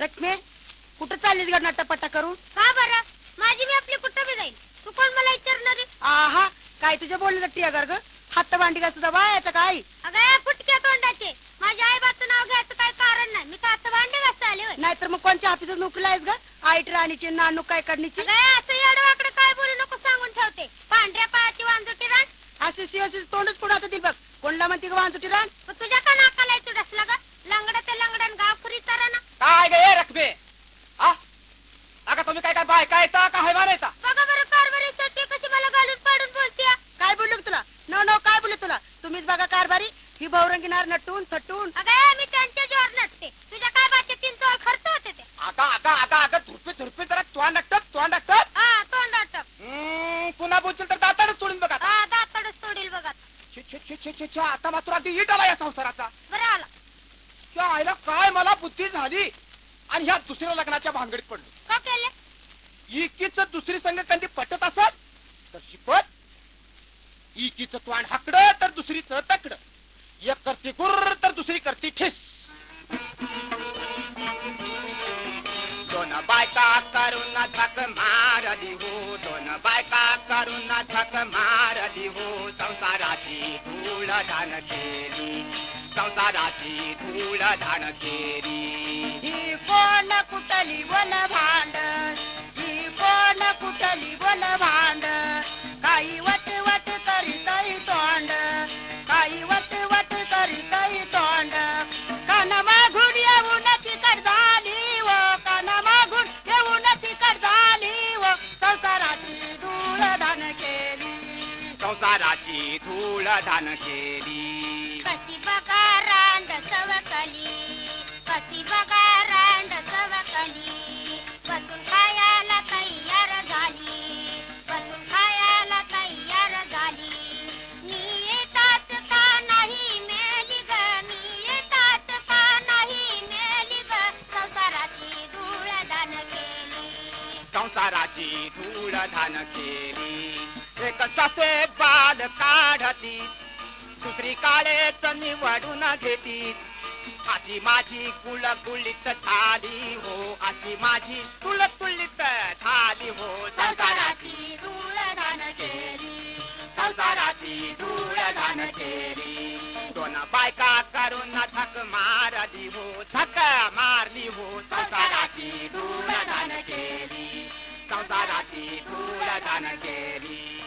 रखमे कुठं चाललीस ग नट्टापट्टा करून? का बरं? माझी मी आपली कुठं बी जाईल तू कोण मला विचारणार आहे? आहा काय तुझ्या बोलण्याचा टियागर ग? हात भांडी का तुझा वायाचा काय? अगं या फुटक्या तोंडाचे. माझ्या आई बाचं नाव घ्यायचं काय कारण नाही. मी का आता भांडे घासता आले होय? नाहीतर मग कोणच्या ऑफिसात नोकरीला आहेस ग? आईट राणीची नानू काय काढणीची अगं या असं येडवाकडे काय बोलू नको सांगून ठेवते. पांढऱ्या पायाची वांजुटी रान. असे सिओसी तोंडच पुढे आता बघ? कोणला म्हणते ग वांचुटी रान मग तुझ्या का नाकाला येतो डसला ग लंगड ते लंगडन गाव खरी ना काय गे रखमे हा अगं तुम्ही काय काय बायकायचा का हैवानायचा बघा बरं कारभारीसाठी कशी मला घालून पाडून बोलते काय बोललो तुला? न न काय बोललो तुला? तुम्हीच बघा कारभारी ही बहुरंगी नार नटून थटून अगं मी त्यांच्या जोर नटते तुझ्या काय बाचे तीन चोळ खर्च होते ते? आता आता आता आता धुरपी धुरपी जरा तोंड नकटत तोंड हा तोंड अटक. पुन्हा बोलशील तर दाताडच सोडून बघा हा दातडच तोडील बघा छे छे छे छे छे छे आता मात्र अगदी इट आला या संसाराचा. बरं आला. त्या आईला काय मला बुद्धी झाली? आणि ह्या दुसऱ्या लग्नाच्या भानगडीत पडलो. का केले? इकीच दुसरी संघ कधी पटत असत तर शिकवत. इकीच तोंड हाकडं तर दुसरीच तकड. एक करते गुर्र तर दुसरी करते ठेस. दोन बायका करून झक मारली हो दोन बायका करून झक मारली हो संसाराची धूळ धान केली. संसाराची धूळ धान केली. ही कोण कुटली वन भांड? ही कोण कुटली वन भांड? काही वट वट करीतही तोंड काही वट वट करीतही तोंड. कान मागून येऊन तिकड झाली व कान मागून येऊन तिकड झाली व संसाराची धूळ दान केली. संसाराची धूळ धान केली. कशी रांड सवकली कशी रांड सवकली. बसून खायला तयार झाली बसून खायला तयार झाली. मी येतात का नाही मेली ग मी येतात का नाही मेली ग. संसाराची धूळ दान केली. संसाराची धूळ धान केली. एक ससे बाल काढती दुसरी काळेच निवडून घेती. अशी माझी कुळकुळीत थाली हो अशी माझी कुळकुळीत थाली हो. संसाराची धूळ दान केली संसाराची धूळ धान केली. दोन बायका करून थक मारली हो थक मारली हो. संसाराची धूळ धान केली संसाराची धूळ धान केली.